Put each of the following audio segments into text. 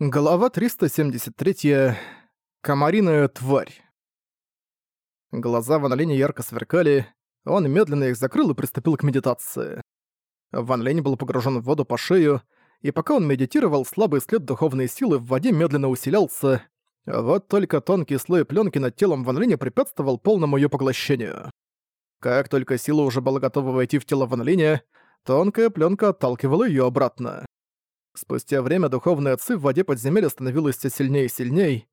Глава 373. Комариная тварь. Глаза Ван Линя ярко сверкали, он медленно их закрыл и приступил к медитации. Ван Линь был погружен в воду по шею, и пока он медитировал, слабый след духовной силы в воде медленно усилялся, вот только тонкий слой пленки над телом Ван Линя препятствовал полному ее поглощению. Как только сила уже была готова войти в тело Ван Линя, тонкая пленка отталкивала ее обратно. Спустя время духовная ци в воде подземелья становилась все сильнее и сильнее.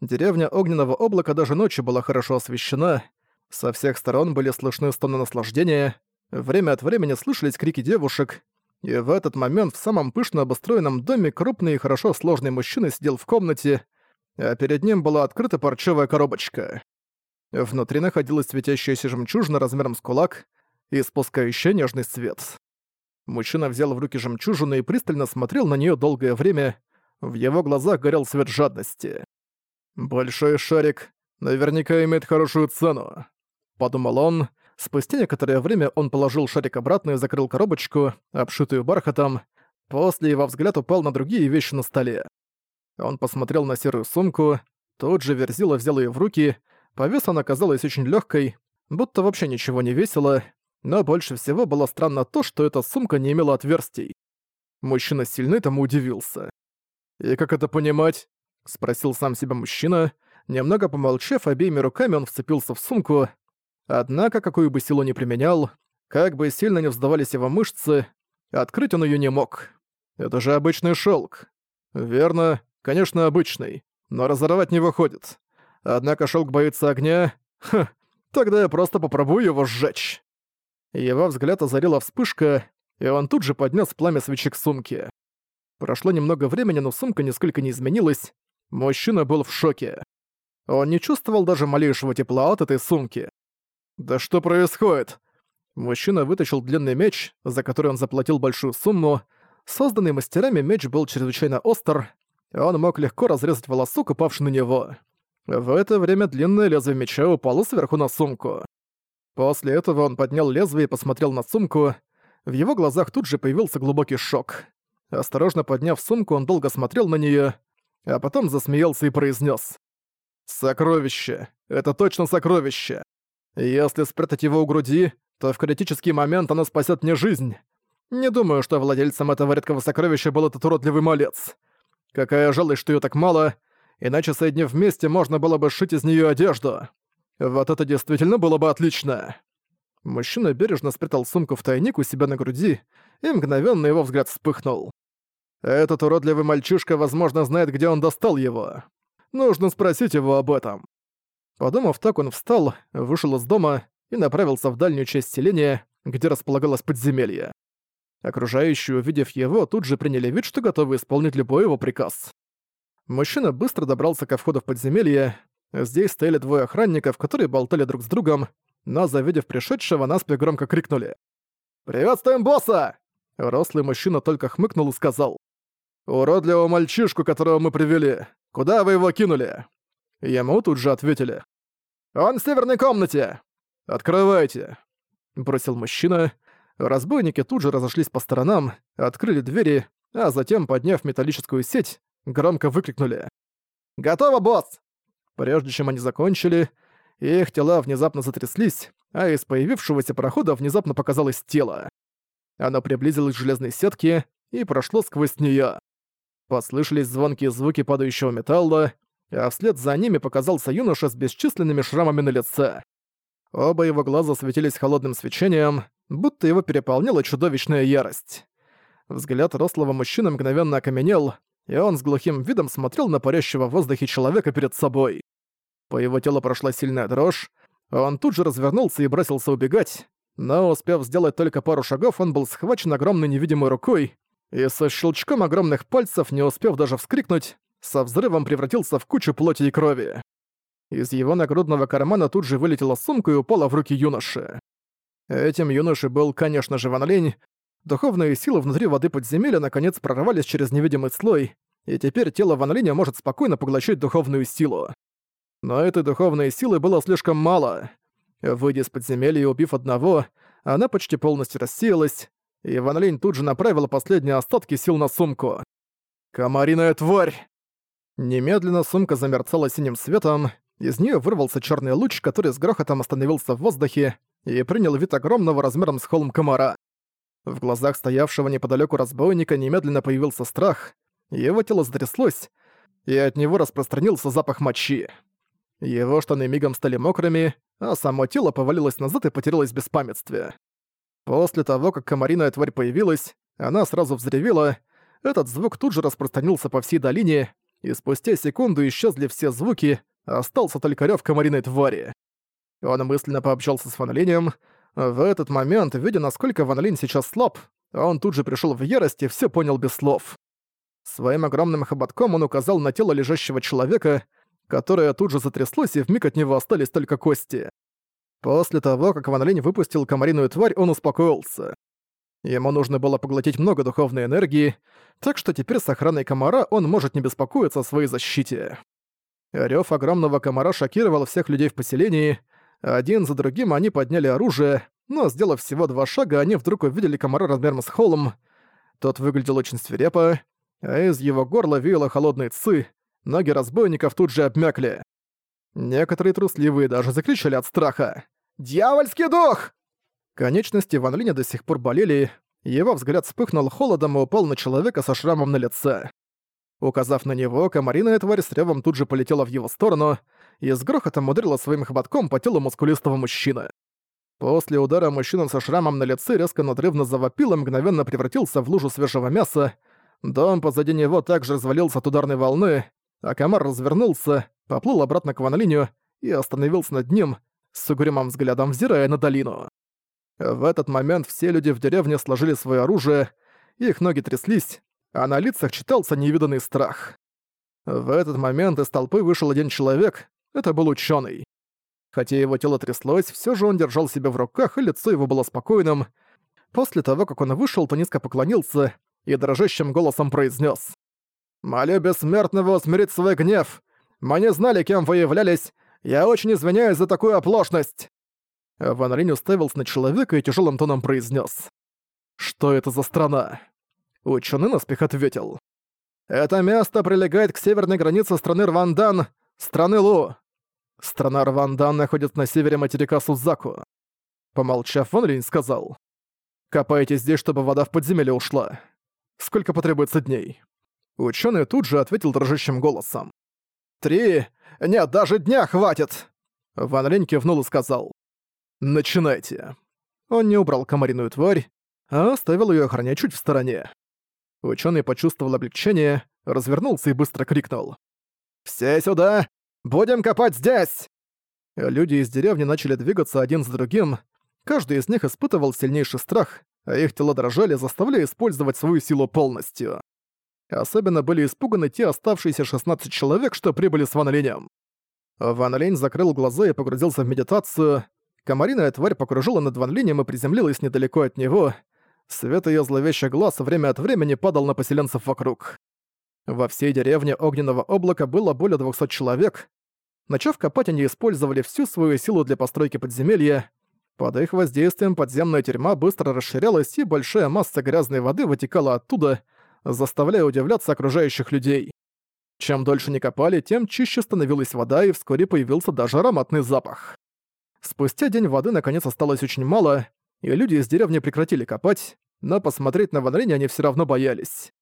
Деревня Огненного Облака даже ночью была хорошо освещена. Со всех сторон были слышны стоны наслаждения. Время от времени слышались крики девушек. И в этот момент в самом пышно обустроенном доме крупный и хорошо сложный мужчина сидел в комнате, а перед ним была открыта парчевая коробочка. Внутри находилась светящаяся жемчужина размером с кулак, испускающая нежный свет. Мужчина взял в руки жемчужину и пристально смотрел на нее долгое время. В его глазах горел свет жадности. «Большой шарик наверняка имеет хорошую цену», — подумал он. Спустя некоторое время он положил шарик обратно и закрыл коробочку, обшитую бархатом. После его взгляд упал на другие вещи на столе. Он посмотрел на серую сумку, тут же Верзила взял ее в руки, по весу она казалась очень легкой, будто вообще ничего не весила, но больше всего было странно то, что эта сумка не имела отверстий. Мужчина сильно этому удивился. «И как это понимать?» — спросил сам себя мужчина. Немного помолчав, обеими руками он вцепился в сумку. Однако, какую бы силу ни применял, как бы сильно не вздавались его мышцы, открыть он ее не мог. Это же обычный шелк. Верно, конечно, обычный, но разорвать не выходит. Однако шелк боится огня. Ха, тогда я просто попробую его сжечь. Его взгляд озарила вспышка, и он тут же поднес пламя свечи к сумке. Прошло немного времени, но сумка нисколько не изменилась. Мужчина был в шоке. Он не чувствовал даже малейшего тепла от этой сумки. «Да что происходит?» Мужчина вытащил длинный меч, за который он заплатил большую сумму. Созданный мастерами меч был чрезвычайно остр, он мог легко разрезать волосок, упавший на него. В это время длинное лезвие меча упало сверху на сумку. После этого он поднял лезвие и посмотрел на сумку. В его глазах тут же появился глубокий шок. Осторожно подняв сумку, он долго смотрел на неё, а потом засмеялся и произнес: «Сокровище! Это точно сокровище! Если спрятать его у груди, то в критический момент оно спасет мне жизнь. Не думаю, что владельцем этого редкого сокровища был этот уродливый малец. Какая жалость, что её так мало, иначе, соединив вместе, можно было бы сшить из неё одежду. Вот это действительно было бы отлично. Мужчина бережно спрятал сумку в тайник у себя на груди, и мгновенно его взгляд вспыхнул. Этот уродливый мальчишка, возможно, знает, где он достал его. Нужно спросить его об этом. Подумав так, он встал, вышел из дома и направился в дальнюю часть селения, где располагалось подземелье. Окружающие, увидев его, тут же приняли вид, что готовы исполнить любой его приказ. Мужчина быстро добрался ко входу в подземелье, Здесь стояли двое охранников, которые болтали друг с другом, но, завидев пришедшего, наспех громко крикнули. «Приветствуем босса!» Рослый мужчина только хмыкнул и сказал. «Уродливого мальчишку, которого мы привели. Куда вы его кинули?» Ему тут же ответили. «Он в северной комнате!» «Открывайте!» Бросил мужчина. Разбойники тут же разошлись по сторонам, открыли двери, а затем, подняв металлическую сеть, громко выкрикнули. «Готово, босс! Прежде чем они закончили, их тела внезапно затряслись, а из появившегося прохода внезапно показалось тело. Оно приблизилось к железной сетке и прошло сквозь неё. Послышались звонкие звуки падающего металла, а вслед за ними показался юноша с бесчисленными шрамами на лице. Оба его глаза светились холодным свечением, будто его переполняла чудовищная ярость. Взгляд рослого мужчины мгновенно окаменел, и он с глухим видом смотрел на парящего в воздухе человека перед собой. По его телу прошла сильная дрожь, он тут же развернулся и бросился убегать, но успев сделать только пару шагов, он был схвачен огромной невидимой рукой, и со щелчком огромных пальцев, не успев даже вскрикнуть, со взрывом превратился в кучу плоти и крови. Из его нагрудного кармана тут же вылетела сумка и упала в руки юноши. Этим юношей был, конечно же, Ван Лень, Духовные силы внутри воды подземелья наконец прорвались через невидимый слой, и теперь тело Ван Линя может спокойно поглощать духовную силу. Но этой духовной силы было слишком мало. Выйдя из подземелья и убив одного, она почти полностью рассеялась, и Ван Линь тут же направила последние остатки сил на сумку. «Комариная тварь!» Немедленно сумка замерцала синим светом, из нее вырвался черный луч, который с грохотом остановился в воздухе и принял вид огромного размером с холм комара. В глазах стоявшего неподалеку разбойника немедленно появился страх, его тело затряслось, и от него распространился запах мочи. Его штаны мигом стали мокрыми, а само тело повалилось назад и потерялось в беспамятстве. После того, как комариная тварь появилась, она сразу взревела, этот звук тут же распространился по всей долине, и спустя секунду исчезли все звуки, остался только рёв комариной твари. Он мысленно пообщался с Ван Линем. В этот момент, видя, насколько Ван Линь сейчас слаб, он тут же пришел в ярость и все понял без слов. Своим огромным хоботком он указал на тело лежащего человека, которое тут же затряслось, и вмиг от него остались только кости. После того, как Ван Линь выпустил комариную тварь, он успокоился. Ему нужно было поглотить много духовной энергии, так что теперь с охраной комара он может не беспокоиться о своей защите. Рёв огромного комара шокировал всех людей в поселении. Один за другим они подняли оружие, но, сделав всего два шага, они вдруг увидели комара размером с холм. Тот выглядел очень свирепо, а из его горла веяло холодной цы, ноги разбойников тут же обмякли. Некоторые трусливые даже закричали от страха. «Дьявольский дух!» Конечности Ван Линя до сих пор болели, его взгляд вспыхнул холодом и упал на человека со шрамом на лице. Указав на него, комариная тварь с ревом тут же полетела в его сторону и с грохотом ударила своим хоботком по телу мускулистого мужчины. После удара мужчина со шрамом на лице резко надрывно завопил и мгновенно превратился в лужу свежего мяса. Дом позади него также развалился от ударной волны, а комар развернулся, поплыл обратно к Ванлиню и остановился над ним, с угрюмым взглядом взирая на долину. В этот момент все люди в деревне сложили свое оружие, их ноги тряслись, а на лицах читался невиданный страх. В этот момент из толпы вышел один человек, это был ученый. Хотя его тело тряслось, все же он держал себя в руках, и лицо его было спокойным. После того, как он вышел, то низко поклонился и дрожащим голосом произнес: «Молю бессмертного усмирить свой гнев. Мы не знали, кем вы являлись. Я очень извиняюсь за такую оплошность!» Ван Ринь уставился на человека и тяжелым тоном произнес: «Что это за страна?» Ученый наспех ответил. «Это место прилегает к северной границе страны Рвандан, страны Лу. Страна Рвандан находится на севере материка Сузаку». Помолчав, Ван Ринь сказал. «Копайте здесь, чтобы вода в подземелье ушла. Сколько потребуется дней?» Ученый тут же ответил дрожащим голосом. «Три! Нет, даже дня хватит!» Ван Линь кивнул и сказал. «Начинайте». Он не убрал комариную тварь, а оставил ее охранять чуть в стороне. Ученый почувствовал облегчение, развернулся и быстро крикнул. «Все сюда! Будем копать здесь!» Люди из деревни начали двигаться один за другим. Каждый из них испытывал сильнейший страх, а их тела дрожали, заставляя использовать свою силу полностью. Особенно были испуганы те оставшиеся 16 человек, что прибыли с Ван Линем. Ван Линь закрыл глаза и погрузился в медитацию. Комариная тварь покружила над Ван Линем и приземлилась недалеко от него. Свет её зловещих глаз время от времени падал на поселенцев вокруг. Во всей деревне Огненного облака было более 200 человек. Начав копать, они использовали всю свою силу для постройки подземелья. Под их воздействием подземная тюрьма быстро расширялась, и большая масса грязной воды вытекала оттуда, заставляя удивляться окружающих людей. Чем дольше не копали, тем чище становилась вода, и вскоре появился даже ароматный запах. Спустя день воды наконец осталось очень мало, и люди из деревни прекратили копать, но посмотреть на Ван Линь они все равно боялись.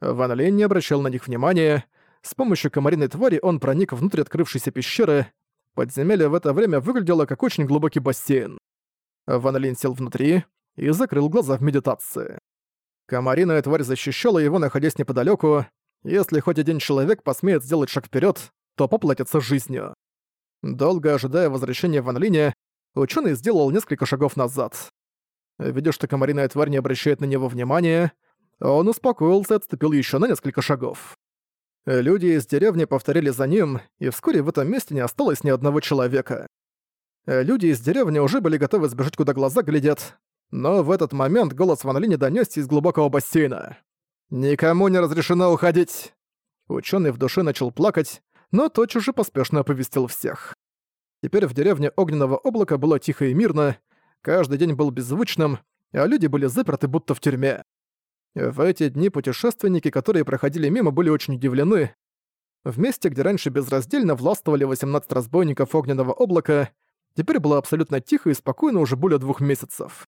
Ван Линь не обращал на них внимания, с помощью комариной твари он проник внутрь открывшейся пещеры, подземелье в это время выглядело как очень глубокий бассейн. Ван Линь сел внутри и закрыл глаза в медитации. Комариная тварь защищала его, находясь неподалеку. Если хоть один человек посмеет сделать шаг вперед, то поплатится жизнью. Долго ожидая возвращения Ван Линя, ученый сделал несколько шагов назад. Видя, что комариная тварь не обращает на него внимания, он успокоился и отступил еще на несколько шагов. Люди из деревни повторили за ним, и вскоре в этом месте не осталось ни одного человека. Люди из деревни уже были готовы сбежать, куда глаза глядят, но в этот момент голос Ван Линя донёсся из глубокого бассейна. «Никому не разрешено уходить!» Учёный в душе начал плакать, но тотчас же поспешно оповестил всех. Теперь в деревне Огненного облака было тихо и мирно, каждый день был беззвучным, а люди были заперты будто в тюрьме. В эти дни путешественники, которые проходили мимо, были очень удивлены. В месте, где раньше безраздельно властвовали 18 разбойников огненного облака, теперь было абсолютно тихо и спокойно уже более двух месяцев.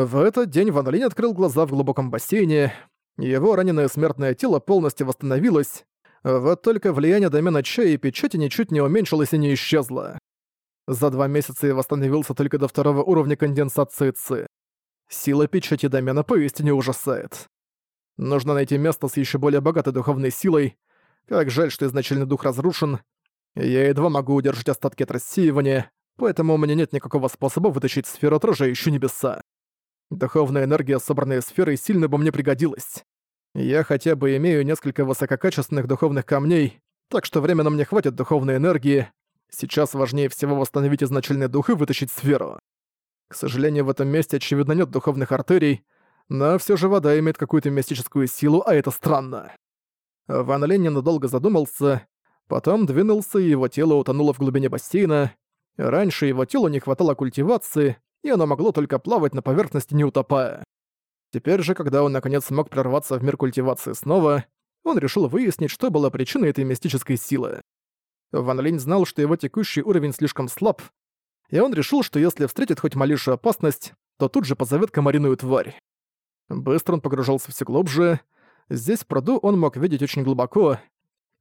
В этот день Ван Линь открыл глаза в глубоком бассейне, его раненое смертное тело полностью восстановилось, вот только влияние домена чая и печати ничуть не уменьшилось и не исчезло. За два месяца я восстановился только до второго уровня конденсации ЦИ. Сила печати домена поистине ужасает. Нужно найти место с еще более богатой духовной силой. Как жаль, что изначальный дух разрушен. Я едва могу удержать остатки от рассеивания, поэтому у меня нет никакого способа вытащить сферу, отражающую небеса. Духовная энергия, собранная сферой, сильно бы мне пригодилась. Я хотя бы имею несколько высококачественных духовных камней, так что временно мне хватит духовной энергии. Сейчас важнее всего восстановить изначальный дух и вытащить сферу. К сожалению, в этом месте очевидно нет духовных артерий, но все же вода имеет какую-то мистическую силу, а это странно. Ван Лень ненадолго задумался, потом двинулся, и его тело утонуло в глубине бассейна. Раньше его телу не хватало культивации, и оно могло только плавать на поверхности, не утопая. Теперь же, когда он наконец смог прорваться в мир культивации снова, он решил выяснить, что была причиной этой мистической силы. Ван Линь знал, что его текущий уровень слишком слаб, и он решил, что если встретит хоть малейшую опасность, то тут же позовет комариную тварь. Быстро он погружался все глубже. Здесь в пруду он мог видеть очень глубоко.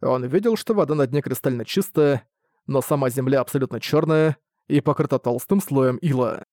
Он видел, что вода на дне кристально чистая, но сама земля абсолютно черная и покрыта толстым слоем ила.